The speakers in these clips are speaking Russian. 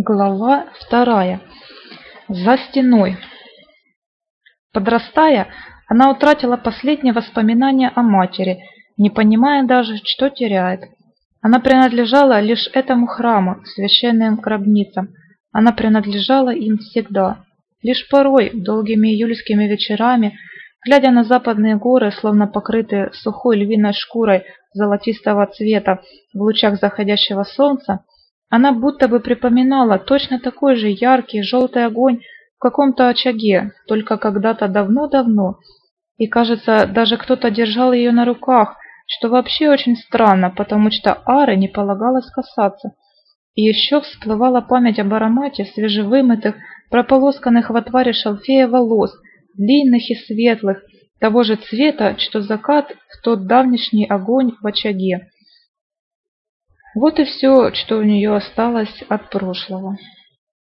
Глава вторая. За стеной. Подрастая, она утратила последние воспоминания о матери, не понимая даже, что теряет. Она принадлежала лишь этому храму, священным гробницам. Она принадлежала им всегда. Лишь порой, долгими июльскими вечерами, глядя на западные горы, словно покрытые сухой львиной шкурой золотистого цвета в лучах заходящего солнца, она будто бы припоминала точно такой же яркий желтый огонь в каком-то очаге, только когда-то давно-давно. И, кажется, даже кто-то держал ее на руках, что вообще очень странно, потому что Ары не полагалось касаться. И еще всплывала память об аромате свежевымытых, прополосканных в отваре шалфея волос, длинных и светлых, того же цвета, что закат в тот давнишний огонь в очаге. Вот и все, что у нее осталось от прошлого.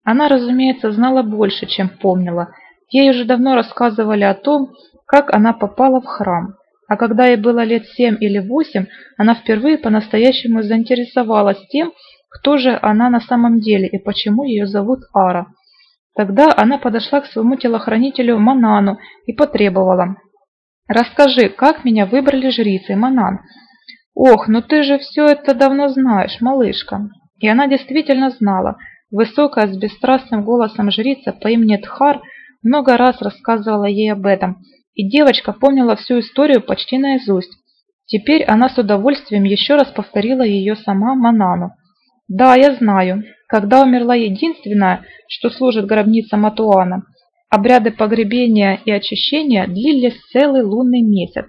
Она, разумеется, знала больше, чем помнила. Ей уже давно рассказывали о том, как она попала в храм. А когда ей было лет семь или восемь, она впервые по-настоящему заинтересовалась тем, кто же она на самом деле и почему ее зовут Ара. Тогда она подошла к своему телохранителю Манану и потребовала. «Расскажи, как меня выбрали жрицы, Манан?» «Ох, ну ты же все это давно знаешь, малышка!» И она действительно знала. Высокая, с бесстрастным голосом жрица по имени Тхар много раз рассказывала ей об этом, и девочка помнила всю историю почти наизусть. Теперь она с удовольствием еще раз повторила ее сама Манану. «Да, я знаю. Когда умерла единственная, что служит гробница Матуана, обряды погребения и очищения длились целый лунный месяц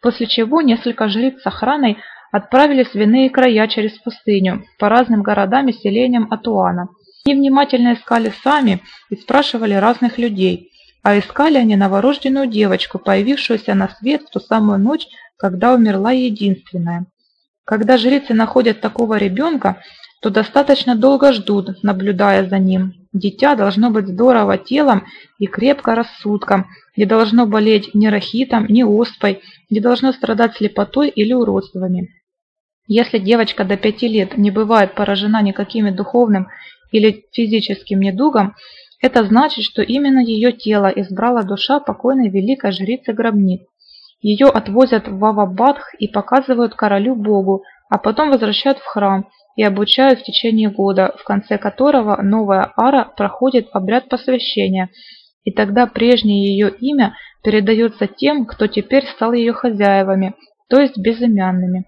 после чего несколько жриц с охраной отправились в иные края через пустыню, по разным городам и селениям Атуана. Они внимательно искали сами и спрашивали разных людей, а искали они новорожденную девочку, появившуюся на свет в ту самую ночь, когда умерла единственная. Когда жрицы находят такого ребенка, то достаточно долго ждут, наблюдая за ним. Дитя должно быть здорово телом и крепко рассудком, не должно болеть ни рахитом, ни оспой, не должно страдать слепотой или уродствами. Если девочка до пяти лет не бывает поражена никакими духовным или физическим недугом, это значит, что именно ее тело избрала душа покойной великой жрицы гробниц. Ее отвозят в Вавабадх и показывают королю Богу, а потом возвращают в храм и обучают в течение года, в конце которого новая ара проходит обряд посвящения, и тогда прежнее ее имя передается тем, кто теперь стал ее хозяевами, то есть безымянными.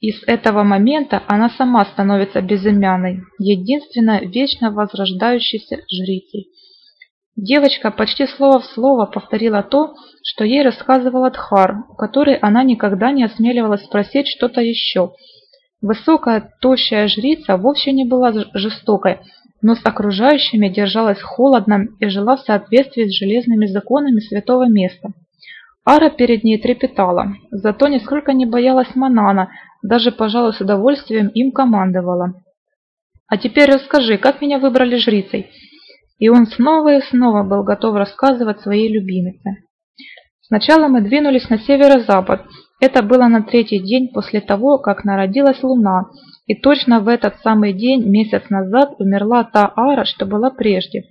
И с этого момента она сама становится безымянной, единственно вечно возрождающейся жрицей. Девочка почти слово в слово повторила то, что ей рассказывал Адхар, у которой она никогда не осмеливалась спросить что-то еще. Высокая, тощая жрица вовсе не была жестокой, но с окружающими держалась холодно и жила в соответствии с железными законами святого места. Ара перед ней трепетала, зато нисколько не боялась Манана, даже, пожалуй, с удовольствием им командовала. «А теперь расскажи, как меня выбрали жрицей?» И он снова и снова был готов рассказывать своей любимице. Сначала мы двинулись на северо-запад. Это было на третий день после того, как народилась луна, и точно в этот самый день, месяц назад, умерла та ара, что была прежде.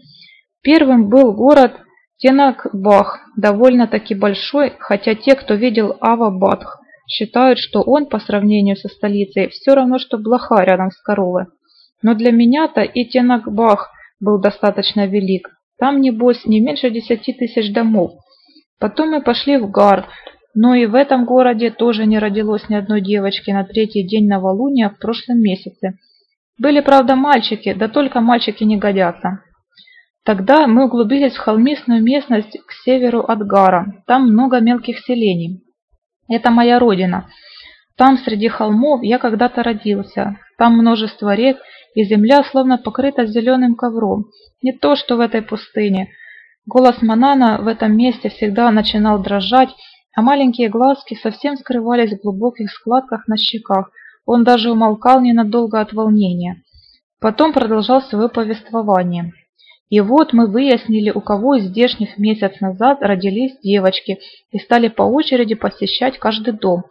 Первым был город Тенакбах, довольно-таки большой, хотя те, кто видел Авабадх, считают, что он, по сравнению со столицей, все равно, что блоха рядом с коровой. Но для меня-то и Тенакбах был достаточно велик. Там, небось, не меньше десяти тысяч домов. Потом мы пошли в Гар, но и в этом городе тоже не родилось ни одной девочки на третий день новолуния в прошлом месяце. Были, правда, мальчики, да только мальчики не годятся. Тогда мы углубились в холмистую местность к северу от Гара. Там много мелких селений. Это моя родина. Там, среди холмов, я когда-то родился. Там множество рек, и земля словно покрыта зеленым ковром. Не то, что в этой пустыне. Голос Манана в этом месте всегда начинал дрожать, а маленькие глазки совсем скрывались в глубоких складках на щеках. Он даже умолкал ненадолго от волнения. Потом продолжал свое повествование. И вот мы выяснили, у кого из здешних месяц назад родились девочки и стали по очереди посещать каждый дом.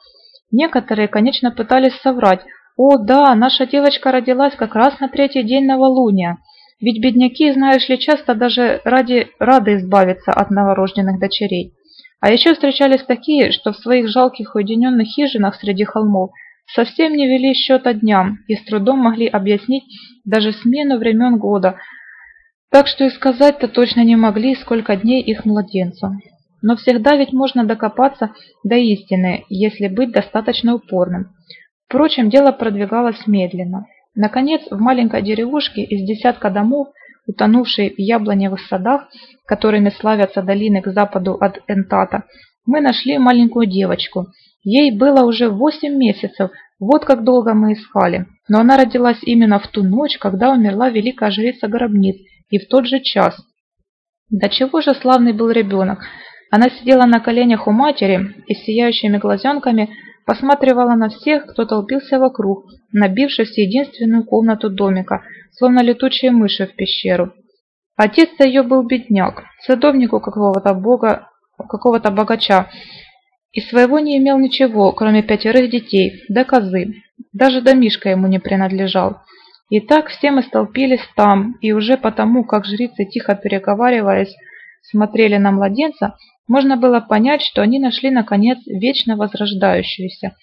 Некоторые, конечно, пытались соврать, О, да, наша девочка родилась как раз на третий день новолуния. Ведь бедняки, знаешь ли, часто даже ради рады избавиться от новорожденных дочерей. А еще встречались такие, что в своих жалких уединенных хижинах среди холмов совсем не вели счета дням и с трудом могли объяснить даже смену времен года, так что и сказать-то точно не могли, сколько дней их младенцу. Но всегда ведь можно докопаться до истины, если быть достаточно упорным. Впрочем, дело продвигалось медленно. Наконец, в маленькой деревушке из десятка домов, утонувшей в яблоневых садах, которыми славятся долины к западу от Энтата, мы нашли маленькую девочку. Ей было уже восемь месяцев, вот как долго мы искали. Но она родилась именно в ту ночь, когда умерла великая жрица гробниц, и в тот же час. Да чего же славный был ребенок! Она сидела на коленях у матери и с сияющими глазенками посматривала на всех, кто толпился вокруг, набившись в единственную комнату домика, словно летучие мыши в пещеру. Отец ее был бедняк, садовнику какого-то бога, какого-то богача, и своего не имел ничего, кроме пятерых детей, да козы. Даже домишка ему не принадлежал. И так все мы столпились там, и уже потому, как жрицы, тихо переговариваясь, смотрели на младенца, можно было понять, что они нашли, наконец, вечно возрождающуюся.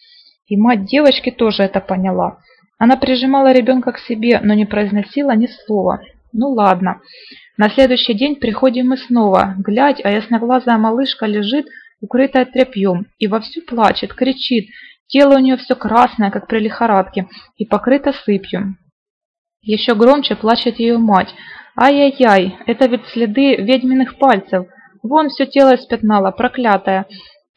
И мать девочки тоже это поняла. Она прижимала ребенка к себе, но не произносила ни слова. Ну ладно. На следующий день приходим мы снова. Глядь, а ясноглазая малышка лежит, укрытая тряпьем, и вовсю плачет, кричит. Тело у нее все красное, как при лихорадке, и покрыто сыпью. Еще громче плачет ее мать. Ай-яй-яй, это ведь следы ведьминых пальцев. Вон все тело испятнало, проклятая.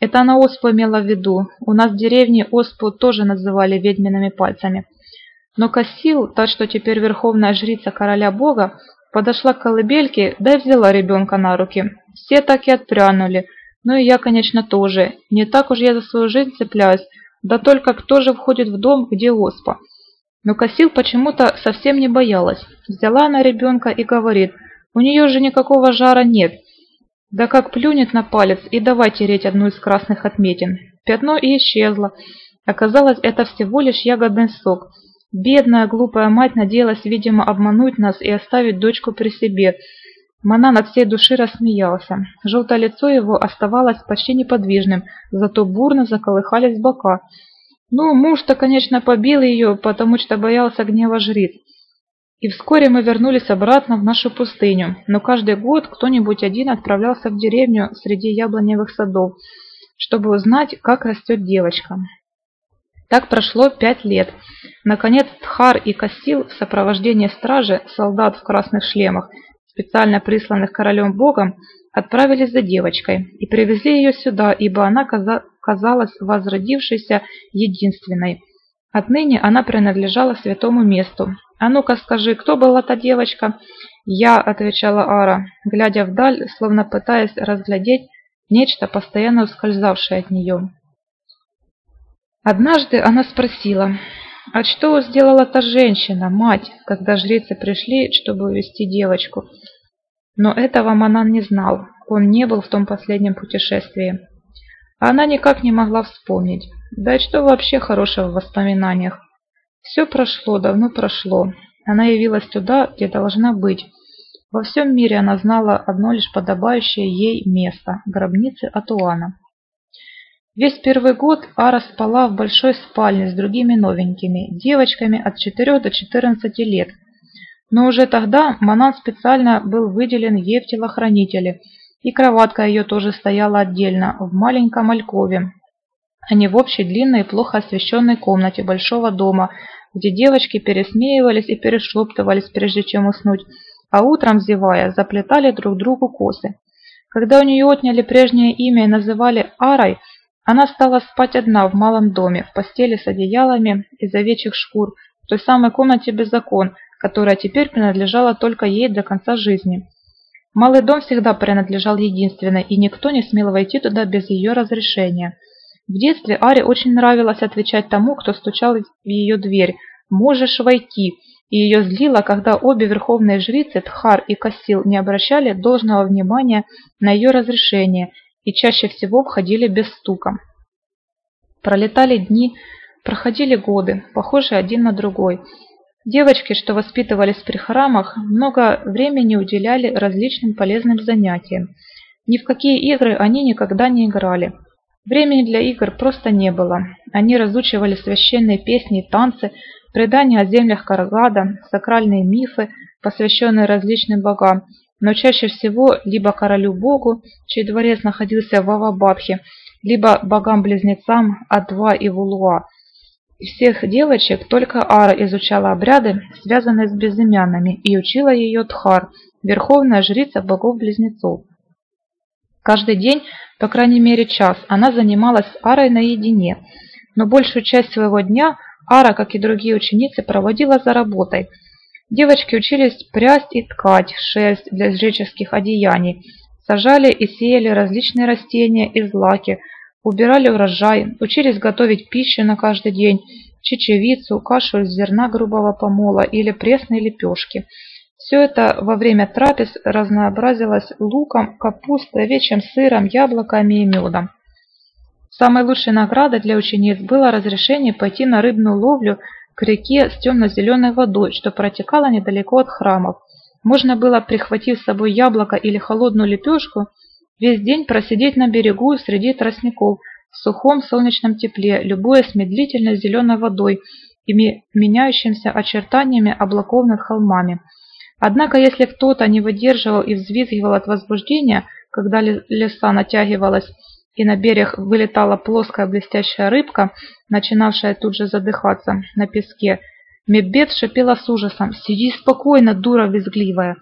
Это она оспу имела в виду. У нас в деревне оспу тоже называли ведьмиными пальцами. Но Кассил, та, что теперь верховная жрица короля бога, подошла к колыбельке, да и взяла ребенка на руки. Все так и отпрянули. Ну и я, конечно, тоже. Не так уж я за свою жизнь цепляюсь. Да только кто же входит в дом, где оспа? Но Косил почему-то совсем не боялась. Взяла она ребенка и говорит, у нее же никакого жара нет. Да как плюнет на палец и давай тереть одну из красных отметин. Пятно и исчезло. Оказалось, это всего лишь ягодный сок. Бедная глупая мать надеялась, видимо, обмануть нас и оставить дочку при себе. Манан от всей души рассмеялся. Желтое лицо его оставалось почти неподвижным, зато бурно заколыхались бока. Ну, муж-то, конечно, побил ее, потому что боялся гнева жриц. И вскоре мы вернулись обратно в нашу пустыню, но каждый год кто-нибудь один отправлялся в деревню среди яблоневых садов, чтобы узнать, как растет девочка. Так прошло пять лет. Наконец Тхар и Кассил в сопровождении стражи, солдат в красных шлемах, специально присланных королем богом, отправились за девочкой и привезли ее сюда, ибо она казалась возродившейся единственной. Отныне она принадлежала святому месту. «А ну-ка скажи, кто была та девочка?» «Я», — отвечала Ара, глядя вдаль, словно пытаясь разглядеть нечто, постоянно ускользавшее от нее. Однажды она спросила, «А что сделала та женщина, мать, когда жрицы пришли, чтобы увести девочку?» Но этого Манан не знал, он не был в том последнем путешествии. Она никак не могла вспомнить. Да и что вообще хорошего в воспоминаниях? Все прошло, давно прошло. Она явилась туда, где должна быть. Во всем мире она знала одно лишь подобающее ей место – гробницы Атуана. Весь первый год Ара спала в большой спальне с другими новенькими, девочками от 4 до 14 лет. Но уже тогда Манан специально был выделен ей в телохранители – и кроватка ее тоже стояла отдельно, в маленьком алькове, а не в общей длинной и плохо освещенной комнате большого дома, где девочки пересмеивались и перешептывались, прежде чем уснуть, а утром, зевая, заплетали друг другу косы. Когда у нее отняли прежнее имя и называли Арой, она стала спать одна в малом доме, в постели с одеялами из овечьих шкур, в той самой комнате без окон, которая теперь принадлежала только ей до конца жизни. Малый дом всегда принадлежал единственной, и никто не смел войти туда без ее разрешения. В детстве Аре очень нравилось отвечать тому, кто стучал в ее дверь «Можешь войти», и ее злило, когда обе верховные жрицы Тхар и Кассил не обращали должного внимания на ее разрешение и чаще всего входили без стука. Пролетали дни, Проходили годы, похожие один на другой. Девочки, что воспитывались при храмах, много времени уделяли различным полезным занятиям. Ни в какие игры они никогда не играли. Времени для игр просто не было. Они разучивали священные песни и танцы, предания о землях Карагада, сакральные мифы, посвященные различным богам, но чаще всего либо королю-богу, чей дворец находился в Авабадхе, либо богам-близнецам Адва и Вулуа. Из всех девочек только Ара изучала обряды, связанные с безымянными, и учила ее Тхар, верховная жрица богов-близнецов. Каждый день, по крайней мере час, она занималась с Арой наедине, но большую часть своего дня Ара, как и другие ученицы, проводила за работой. Девочки учились прясть и ткать шерсть для жреческих одеяний, сажали и сеяли различные растения и злаки, убирали урожай, учились готовить пищу на каждый день, чечевицу, кашу из зерна грубого помола или пресные лепешки – все это во время трапез разнообразилось луком, капустой, овечьим сыром, яблоками и медом. Самой лучшей наградой для учениц было разрешение пойти на рыбную ловлю к реке с темно-зеленой водой, что протекала недалеко от храмов. Можно было, прихватив с собой яблоко или холодную лепешку, весь день просидеть на берегу среди тростников в сухом солнечном тепле, любуясь медлительной зеленой водой и меняющимися очертаниями облаков над холмами. Однако, если кто-то не выдерживал и взвизгивал от возбуждения, когда леса натягивалась и на берег вылетала плоская блестящая рыбка, начинавшая тут же задыхаться на песке, Мебет шипела с ужасом «Сиди спокойно, дура визгливая!»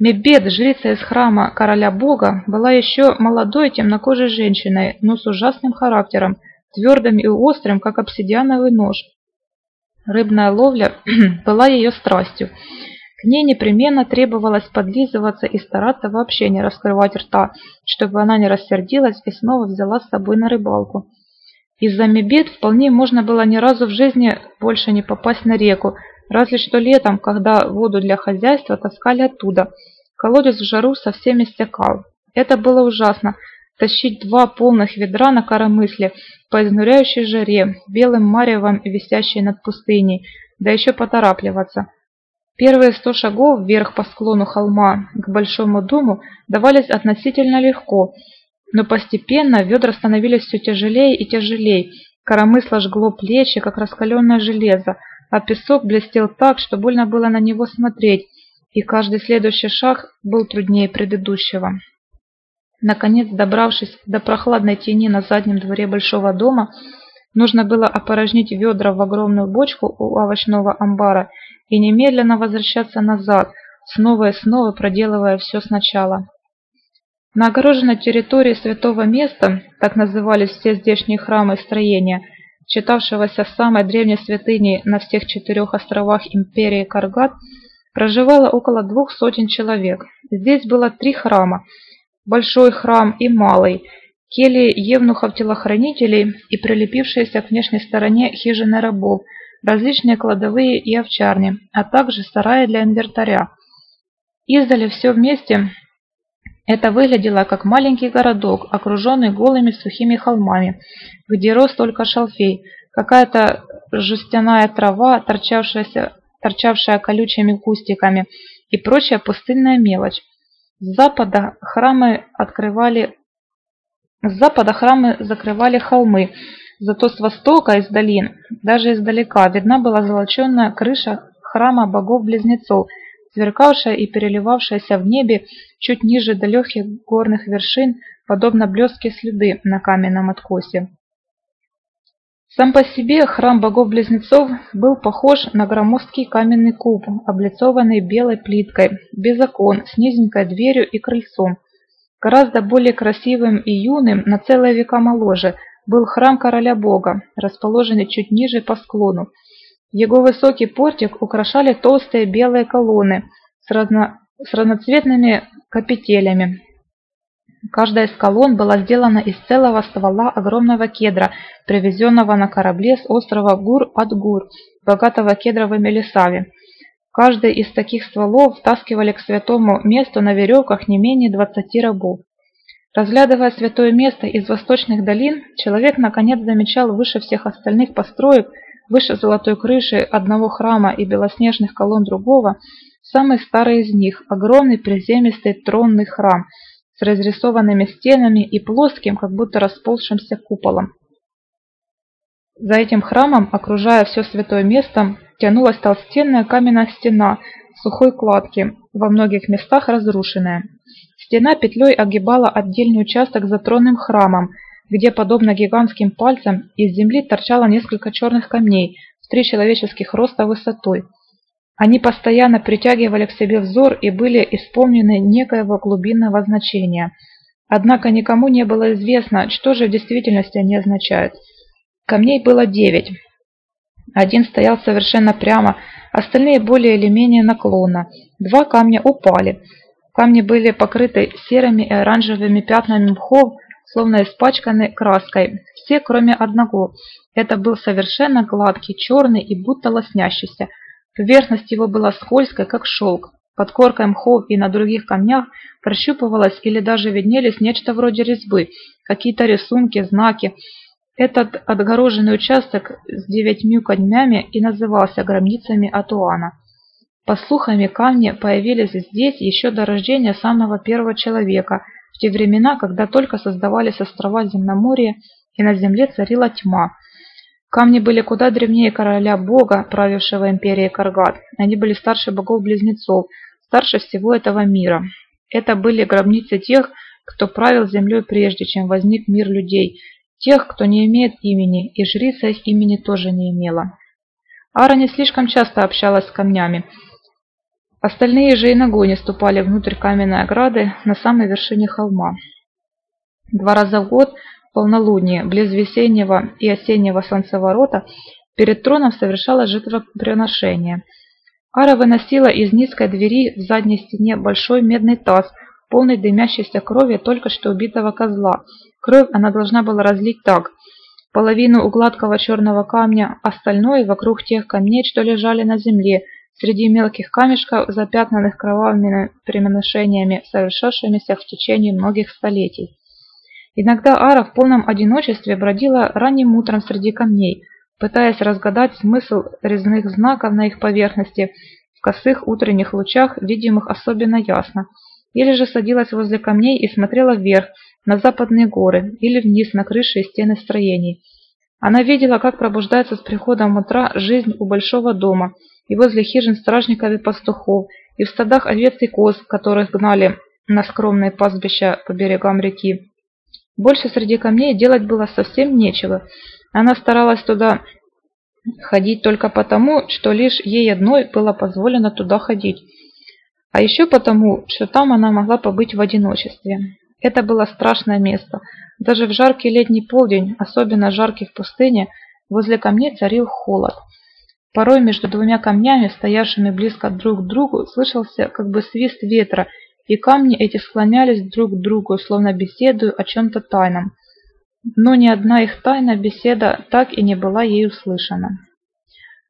Мебет, жрица из храма короля бога, была еще молодой темнокожей женщиной, но с ужасным характером, твердым и острым, как обсидиановый нож. Рыбная ловля была ее страстью, ней непременно требовалось подлизываться и стараться вообще не раскрывать рта, чтобы она не рассердилась и снова взяла с собой на рыбалку. Из-за мебед вполне можно было ни разу в жизни больше не попасть на реку, разве что летом, когда воду для хозяйства таскали оттуда. Колодец в жару совсем истекал. Это было ужасно. Тащить два полных ведра на коромысле по изнуряющей жаре, белым маревом, висящей над пустыней, да еще поторапливаться – Первые сто шагов вверх по склону холма к большому дому давались относительно легко, но постепенно ведра становились все тяжелее и тяжелее. Коромысло жгло плечи, как раскаленное железо, а песок блестел так, что больно было на него смотреть, и каждый следующий шаг был труднее предыдущего. Наконец, добравшись до прохладной тени на заднем дворе большого дома, нужно было опорожнить ведра в огромную бочку у овощного амбара и немедленно возвращаться назад, снова и снова проделывая все сначала. На огороженной территории святого места, так назывались все здешние храмы и строения, считавшегося самой древней святыней на всех четырех островах империи Каргат, проживало около двух сотен человек. Здесь было три храма – большой храм и малый, кельи евнухов-телохранителей и прилепившиеся к внешней стороне хижины рабов – различные кладовые и овчарни, а также сараи для инвентаря. Издали все вместе это выглядело как маленький городок, окруженный голыми сухими холмами, где рос только шалфей, какая-то жестяная трава, торчавшаяся, торчавшая колючими кустиками и прочая пустынная мелочь. С запада храмы открывали с запада храмы закрывали холмы, Зато с востока, из долин, даже издалека, видна была золоченная крыша храма богов-близнецов, сверкавшая и переливавшаяся в небе чуть ниже далеких горных вершин, подобно блестке следы на каменном откосе. Сам по себе храм богов-близнецов был похож на громоздкий каменный куб, облицованный белой плиткой, без окон, с низенькой дверью и крыльцом. Гораздо более красивым и юным, на целые века моложе – был храм короля бога, расположенный чуть ниже по склону. Его высокий портик украшали толстые белые колонны с, разно... с разноцветными капителями. Каждая из колонн была сделана из целого ствола огромного кедра, привезенного на корабле с острова Гур-ад-Гур, богатого кедровыми лесами. Каждый из таких стволов втаскивали к святому месту на веревках не менее двадцати рабов. Разглядывая святое место из восточных долин, человек наконец замечал выше всех остальных построек, выше золотой крыши одного храма и белоснежных колонн другого, самый старый из них – огромный приземистый тронный храм с разрисованными стенами и плоским, как будто расползшимся куполом. За этим храмом, окружая все святое место, тянулась толстенная каменная стена сухой кладки, во многих местах разрушенная. Стена петлей огибала отдельный участок за храмом, где, подобно гигантским пальцам, из земли торчало несколько черных камней в три человеческих роста высотой. Они постоянно притягивали к себе взор и были исполнены некоего глубинного значения. Однако никому не было известно, что же в действительности они означают. Камней было девять. Один стоял совершенно прямо, остальные более или менее наклонно. Два камня упали – Камни были покрыты серыми и оранжевыми пятнами мхов, словно испачканы краской. Все, кроме одного. Это был совершенно гладкий, черный и будто лоснящийся. Поверхность его была скользкой, как шелк. Под коркой мхов и на других камнях прощупывалось или даже виднелись нечто вроде резьбы, какие-то рисунки, знаки. Этот отгороженный участок с девятью камнями и назывался гробницами Атуана. По слухам, камни появились здесь еще до рождения самого первого человека, в те времена, когда только создавались острова Земноморья и на земле царила тьма. Камни были куда древнее короля бога, правившего империей Каргат. Они были старше богов-близнецов, старше всего этого мира. Это были гробницы тех, кто правил землей прежде, чем возник мир людей, тех, кто не имеет имени, и жрица их имени тоже не имела. Ара не слишком часто общалась с камнями, Остальные же и ногой не ступали внутрь каменной ограды на самой вершине холма. Два раза в год, полнолуние, близ весеннего и осеннего солнцеворота, перед троном совершалось жертвоприношение. Ара выносила из низкой двери в задней стене большой медный таз, полный дымящейся крови только что убитого козла. Кровь она должна была разлить так. Половину у гладкого черного камня, остальное вокруг тех камней, что лежали на земле, среди мелких камешков, запятнанных кровавыми приношениями, совершавшимися в течение многих столетий. Иногда Ара в полном одиночестве бродила ранним утром среди камней, пытаясь разгадать смысл резных знаков на их поверхности в косых утренних лучах, видимых особенно ясно, или же садилась возле камней и смотрела вверх, на западные горы, или вниз на крыши и стены строений. Она видела, как пробуждается с приходом утра жизнь у большого дома – и возле хижин стражников и пастухов, и в стадах овец и коз, которых гнали на скромные пастбища по берегам реки. Больше среди камней делать было совсем нечего. Она старалась туда ходить только потому, что лишь ей одной было позволено туда ходить. А еще потому, что там она могла побыть в одиночестве. Это было страшное место. Даже в жаркий летний полдень, особенно жаркий в пустыне, возле камней царил холод – Порой между двумя камнями, стоявшими близко друг к другу, слышался как бы свист ветра, и камни эти склонялись друг к другу, словно беседуя о чем-то тайном. Но ни одна их тайна беседа так и не была ей услышана.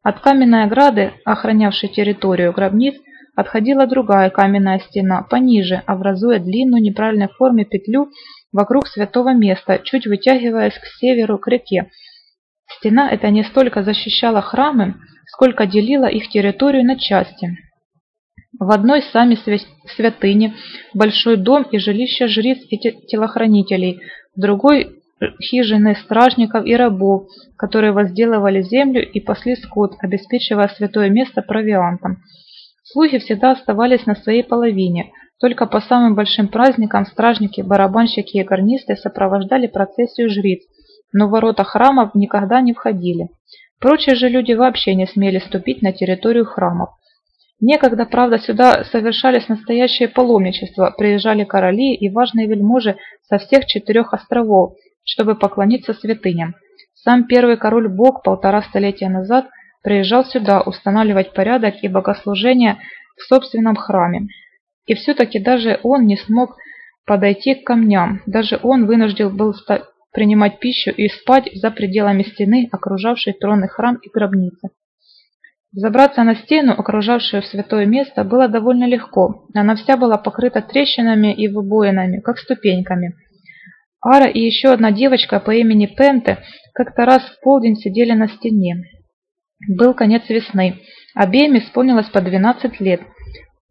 От каменной ограды, охранявшей территорию гробниц, отходила другая каменная стена, пониже, образуя длинную неправильной форме петлю вокруг святого места, чуть вытягиваясь к северу, к реке. Стена эта не столько защищала храмы, сколько делила их территорию на части. В одной сами святыни, большой дом и жилище жриц и телохранителей, в другой хижины стражников и рабов, которые возделывали землю и пасли скот, обеспечивая святое место провиантом. Слуги всегда оставались на своей половине, только по самым большим праздникам стражники, барабанщики и гарнисты сопровождали процессию жриц, но ворота храмов никогда не входили. Прочие же люди вообще не смели ступить на территорию храмов. Некогда, правда, сюда совершались настоящие паломничества, приезжали короли и важные вельможи со всех четырех островов, чтобы поклониться святыням. Сам первый король-бог полтора столетия назад приезжал сюда устанавливать порядок и богослужение в собственном храме. И все-таки даже он не смог подойти к камням, даже он вынужден был принимать пищу и спать за пределами стены, окружавшей тронный храм и гробницы. Забраться на стену, окружавшую святое место, было довольно легко. Она вся была покрыта трещинами и выбоинами, как ступеньками. Ара и еще одна девочка по имени Пенте как-то раз в полдень сидели на стене. Был конец весны. Обеим исполнилось по 12 лет.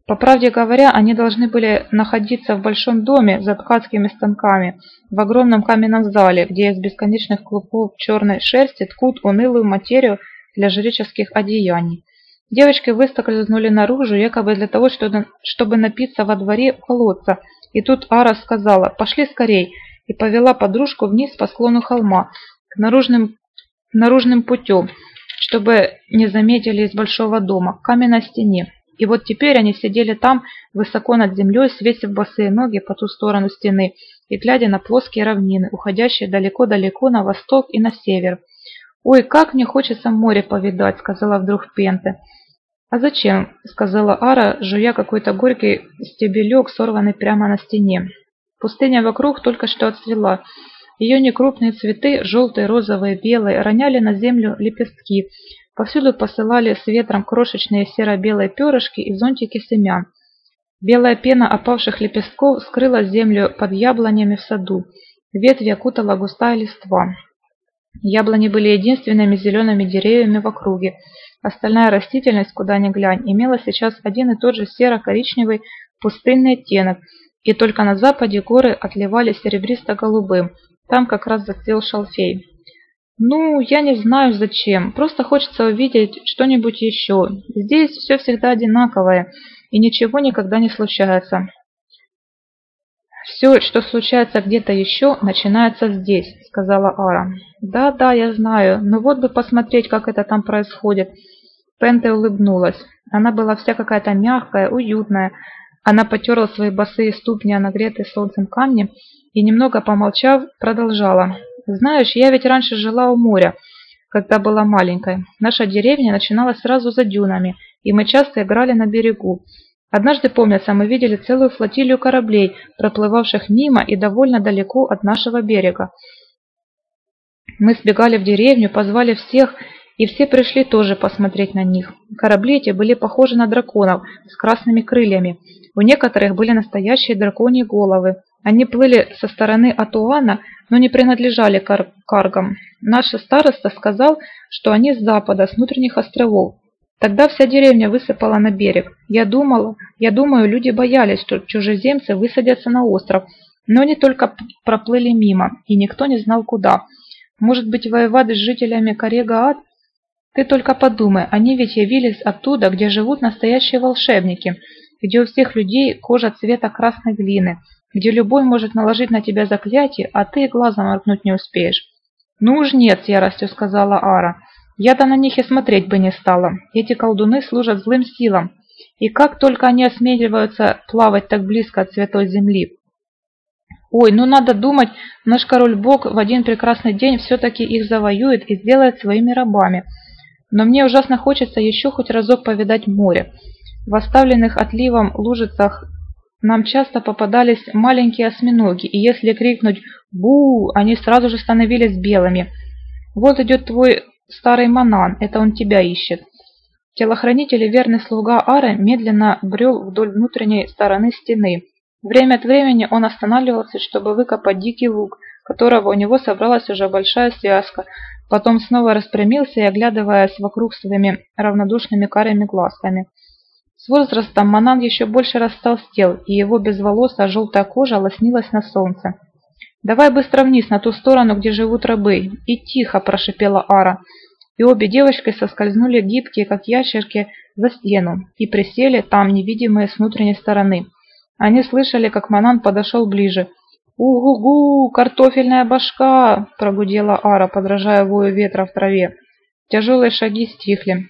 По правде говоря, они должны были находиться в большом доме за ткацкими станками, в огромном каменном зале, где из бесконечных клубов черной шерсти ткут унылую материю для жреческих одеяний. Девочки выскользнули наружу, якобы для того, чтобы напиться во дворе колодца, и тут Ара сказала «Пошли скорей!» и повела подружку вниз по склону холма, к наружным, наружным путем, чтобы не заметили из большого дома, к каменной стене. И вот теперь они сидели там, высоко над землей, свесив босые ноги по ту сторону стены и глядя на плоские равнины, уходящие далеко-далеко на восток и на север. «Ой, как мне хочется море повидать», — сказала вдруг Пенте. «А зачем?» — сказала Ара, жуя какой-то горький стебелек, сорванный прямо на стене. Пустыня вокруг только что отцвела. Ее некрупные цветы, желтые, розовые, белые, роняли на землю лепестки. Повсюду посылали с ветром крошечные серо-белые перышки и зонтики семян. Белая пена опавших лепестков скрыла землю под яблонями в саду. Ветви окутала густая листва. Яблони были единственными зелеными деревьями в округе. Остальная растительность, куда ни глянь, имела сейчас один и тот же серо-коричневый пустынный оттенок, и только на западе горы отливали серебристо-голубым, там как раз зацвел шалфей. «Ну, я не знаю зачем, просто хочется увидеть что-нибудь еще. Здесь все всегда одинаковое, и ничего никогда не случается. «Все, что случается где-то еще, начинается здесь», — сказала Ара. «Да, да, я знаю, но вот бы посмотреть, как это там происходит». Пенте улыбнулась. Она была вся какая-то мягкая, уютная. Она потерла свои босые ступни о нагретые солнцем камни и, немного помолчав, продолжала. «Знаешь, я ведь раньше жила у моря, когда была маленькой. Наша деревня начиналась сразу за дюнами, и мы часто играли на берегу. Однажды, помнится, мы видели целую флотилию кораблей, проплывавших мимо и довольно далеко от нашего берега. Мы сбегали в деревню, позвали всех, и все пришли тоже посмотреть на них. Корабли эти были похожи на драконов с красными крыльями. У некоторых были настоящие драконьи головы. Они плыли со стороны Атуана, но не принадлежали кар каргам. Наш староста сказал, что они с запада, с внутренних островов. Тогда вся деревня высыпала на берег. Я думала, я думаю, люди боялись, что чужеземцы высадятся на остров, но они только проплыли мимо, и никто не знал куда. Может быть, воевать с жителями Корегаат? Ты только подумай, они ведь явились оттуда, где живут настоящие волшебники, где у всех людей кожа цвета красной глины, где любой может наложить на тебя заклятие, а ты глазом моргнуть не успеешь. «Ну уж нет», — с яростью сказала Ара. Я-то на них и смотреть бы не стала. Эти колдуны служат злым силам. И как только они осмеливаются плавать так близко от святой земли. Ой, ну надо думать, наш король-бог в один прекрасный день все-таки их завоюет и сделает своими рабами. Но мне ужасно хочется еще хоть разок повидать море. В оставленных отливом лужицах нам часто попадались маленькие осьминоги, и если крикнуть «бу», они сразу же становились белыми. Вот идет твой Старый Манан, это он тебя ищет. Телохранитель и верный слуга Ары медленно брел вдоль внутренней стороны стены. Время от времени он останавливался, чтобы выкопать дикий лук, которого у него собралась уже большая связка, потом снова распрямился и, оглядываясь вокруг своими равнодушными карими глазками. С возрастом Манан еще больше растолстел, и его безволосая желтая кожа лоснилась на солнце. «Давай быстро вниз, на ту сторону, где живут рабы!» «И тихо!» – прошипела Ара. И обе девочки соскользнули гибкие, как ящерки, за стену и присели там, невидимые с внутренней стороны. Они слышали, как Манан подошел ближе. «У-гу-гу! Картофельная башка!» – прогудела Ара, подражая вою ветра в траве. Тяжелые шаги стихли.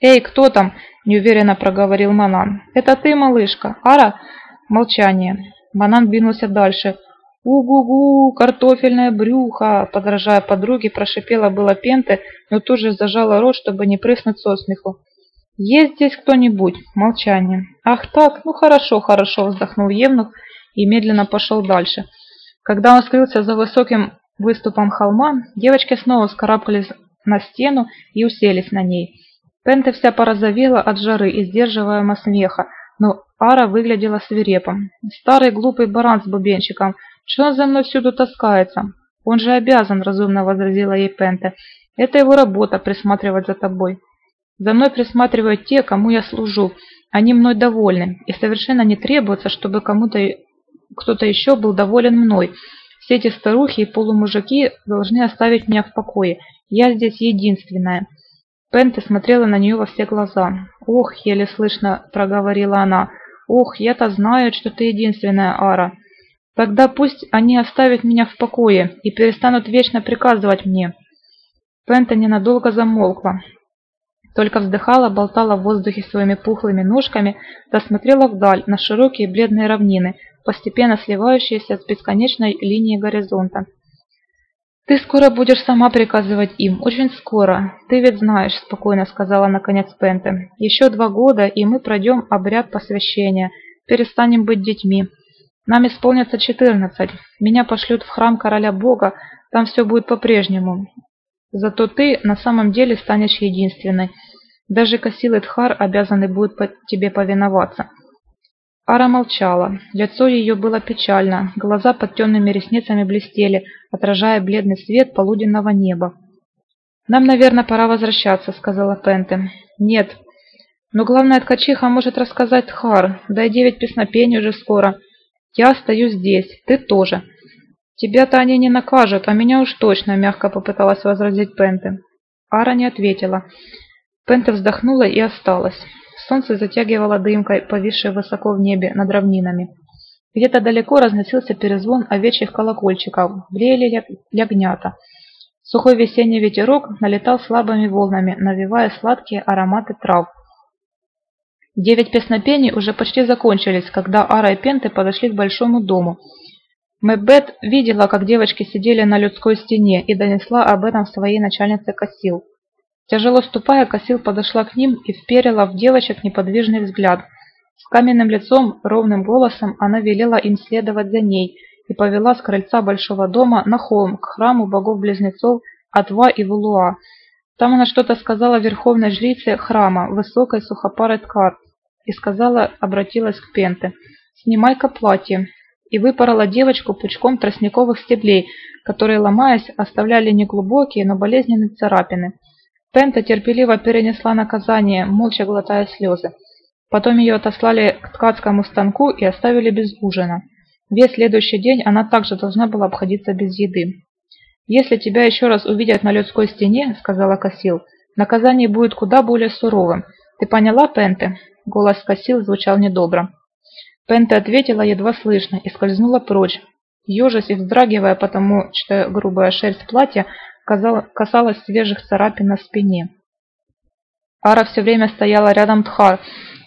«Эй, кто там?» – неуверенно проговорил Манан. «Это ты, малышка? Ара?» Молчание. Манан двинулся дальше – «У-гу-гу, картофельное брюхо!» Подражая подруге, прошипела была Пенте, но тут же зажала рот, чтобы не прыснуть со смеху. «Есть здесь кто-нибудь?» Молчание. «Ах так, ну хорошо, хорошо», вздохнул Евнух и медленно пошел дальше. Когда он скрылся за высоким выступом холма, девочки снова вскарабкались на стену и уселись на ней. Пенте вся порозовела от жары и сдерживаемого смеха, но Ара выглядела свирепом. «Старый глупый баран с бубенчиком. Что он за мной всюду таскается?» «Он же обязан», — разумно возразила ей Пенте. «Это его работа — присматривать за тобой. За мной присматривают те, кому я служу. Они мной довольны, и совершенно не требуется, чтобы кому-то кто-то еще был доволен мной. Все эти старухи и полумужики должны оставить меня в покое. Я здесь единственная». Пенте смотрела на нее во все глаза. «Ох», — еле слышно проговорила она, — «ох, я-то знаю, что ты единственная, Ара. Тогда пусть они оставят меня в покое и перестанут вечно приказывать мне». Пента ненадолго замолкла, только вздыхала, болтала в воздухе своими пухлыми ножками, да смотрела вдаль на широкие бледные равнины, постепенно сливающиеся с бесконечной линией горизонта. «Ты скоро будешь сама приказывать им, очень скоро. Ты ведь знаешь», – спокойно сказала наконец Пенте. «Еще два года, и мы пройдем обряд посвящения, перестанем быть детьми. Нам исполнится четырнадцать. Меня пошлют в храм короля Бога, там все будет по-прежнему. Зато ты на самом деле станешь единственной. Даже Касил Тхар обязаны будут тебе повиноваться». Ара молчала. Лицо ее было печально, глаза под темными ресницами блестели, отражая бледный свет полуденного неба. «Нам, наверное, пора возвращаться», — сказала Пенте. «Нет. Но главная ткачиха может рассказать Тхар, да и девять песнопений уже скоро. Я остаюсь здесь, ты тоже. Тебя-то они не накажут, а меня уж точно», — мягко попыталась возразить Пенте. Ара не ответила. Пенте вздохнула и осталась. Солнце затягивало дымкой, повисшей высоко в небе над равнинами. Где-то далеко разносился перезвон овечьих колокольчиков, блеяли ягнята. Сухой весенний ветерок налетал слабыми волнами, навевая сладкие ароматы трав. Девять песнопений уже почти закончились, когда Ара и Пенты подошли к большому дому. Мэбет видела, как девочки сидели на людской стене и донесла об этом своей начальнице Кассил. Тяжело ступая, Косил подошла к ним и вперила в девочек неподвижный взгляд. С каменным лицом, ровным голосом она велела им следовать за ней и повела с крыльца большого дома на холм к храму богов-близнецов Атва и Вулуа. Там она что-то сказала верховной жрице храма, высокой сухопарой ткар, и сказала, обратилась к Пенте, «Снимай-ка платье», и выпорола девочку пучком тростниковых стеблей, которые, ломаясь, оставляли неглубокие, но болезненные царапины. Пента терпеливо перенесла наказание, молча глотая слезы. Потом ее отослали к ткацкому станку и оставили без ужина. Весь следующий день она также должна была обходиться без еды. «Если тебя еще раз увидят на людской стене, — сказала Косил, — наказание будет куда более суровым. Ты поняла, Пенте?» Голос Косил звучал недобро. Пенте ответила едва слышно и скользнула прочь, ежась и вздрагивая, потому что грубая шерсть платья касалась свежих царапин на спине. Ара все время стояла рядом Тхар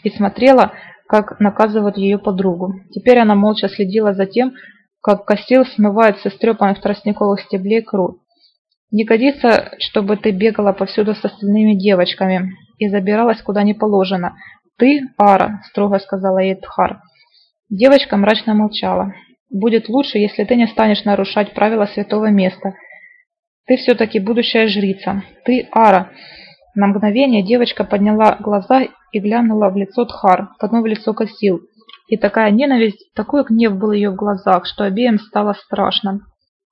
и смотрела, как наказывают ее подругу. Теперь она молча следила за тем, как Косил смывает с истрепанных тростниковых стеблей кровь. «Не годится, чтобы ты бегала повсюду с остальными девочками и забиралась куда не положено. Ты, Ара», — строго сказала ей Тхар. Девочка мрачно молчала. «Будет лучше, если ты не станешь нарушать правила святого места», ты все-таки будущая жрица. Ты Ара. На мгновение девочка подняла глаза и глянула в лицо Тхар, потом в лицо Косил. И такая ненависть, такой гнев был ее в глазах, что обеим стало страшно.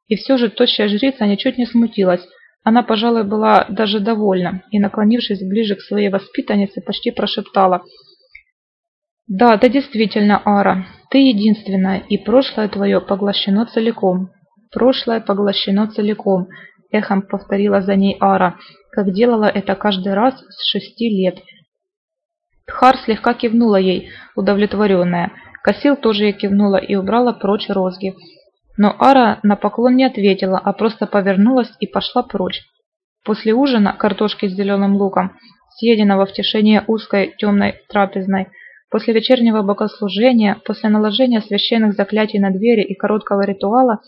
И все же тощая жрица ничуть не смутилась. Она, пожалуй, была даже довольна и, наклонившись ближе к своей воспитаннице, почти прошептала. «Да, ты действительно, Ара, ты единственная, и прошлое твое поглощено целиком. Прошлое поглощено целиком. Эхом повторила за ней Ара, как делала это каждый раз с шести лет. Тхар слегка кивнула ей, удовлетворенная. Косил тоже ей кивнула и убрала прочь розги. Но Ара на поклон не ответила, а просто повернулась и пошла прочь. После ужина картошки с зеленым луком, съеденного в тишине узкой темной трапезной, после вечернего богослужения, после наложения священных заклятий на двери и короткого ритуала,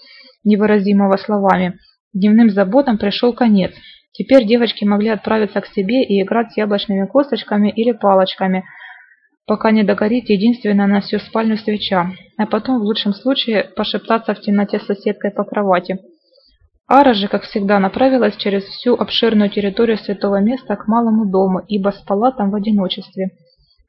невыразимого словами – Дневным заботам пришел конец. Теперь девочки могли отправиться к себе и играть с яблочными косточками или палочками, пока не догорит единственная на всю спальню свеча, а потом, в лучшем случае, пошептаться в темноте с соседкой по кровати. Ара же, как всегда, направилась через всю обширную территорию святого места к малому дому, ибо спала там в одиночестве.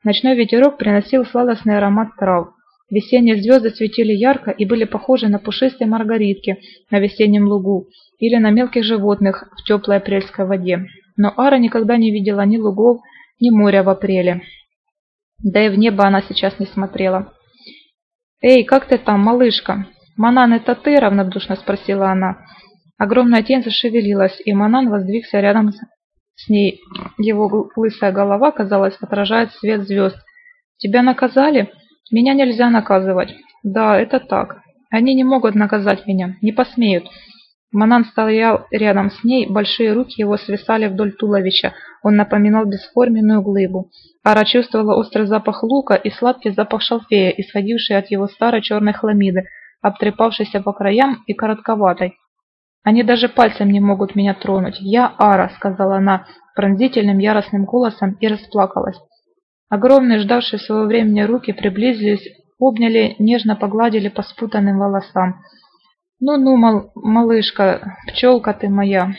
Ночной ветерок приносил сладостный аромат трав. Весенние звезды светили ярко и были похожи на пушистые маргаритки на весеннем лугу или на мелких животных в теплой апрельской воде. Но Ара никогда не видела ни лугов, ни моря в апреле. Да и в небо она сейчас не смотрела. «Эй, как ты там, малышка?» «Манан, это ты?» – равнодушно спросила она. Огромная тень зашевелилась, и Манан воздвигся рядом с ней. Его лысая голова, казалось, отражает свет звезд. «Тебя наказали?» «Меня нельзя наказывать». «Да, это так. Они не могут наказать меня, не посмеют». Манан стоял рядом с ней, большие руки его свисали вдоль туловища, он напоминал бесформенную глыбу. Ара чувствовала острый запах лука и сладкий запах шалфея, исходивший от его старой черной хламиды, обтрепавшейся по краям и коротковатой. «Они даже пальцем не могут меня тронуть. Я Ара», — сказала она пронзительным яростным голосом и расплакалась. Огромные, ждавшие своего времени руки приблизились, обняли, нежно погладили по спутанным волосам. «Ну-ну, мал малышка, пчелка ты моя!»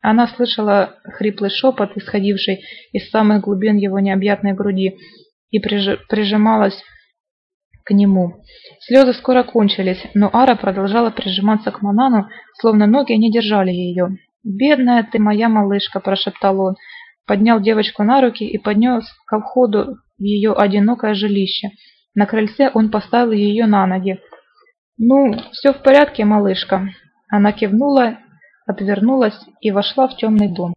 Она слышала хриплый шепот, исходивший из самых глубин его необъятной груди, и приж... прижималась к нему. Слезы скоро кончились, но Ара продолжала прижиматься к Манану, словно ноги не держали ее. «Бедная ты моя малышка!» – прошептал он, поднял девочку на руки и поднес ко входу в ее одинокое жилище. На крыльце он поставил ее на ноги. «Ну, все в порядке, малышка?» Она кивнула, отвернулась и вошла в темный дом.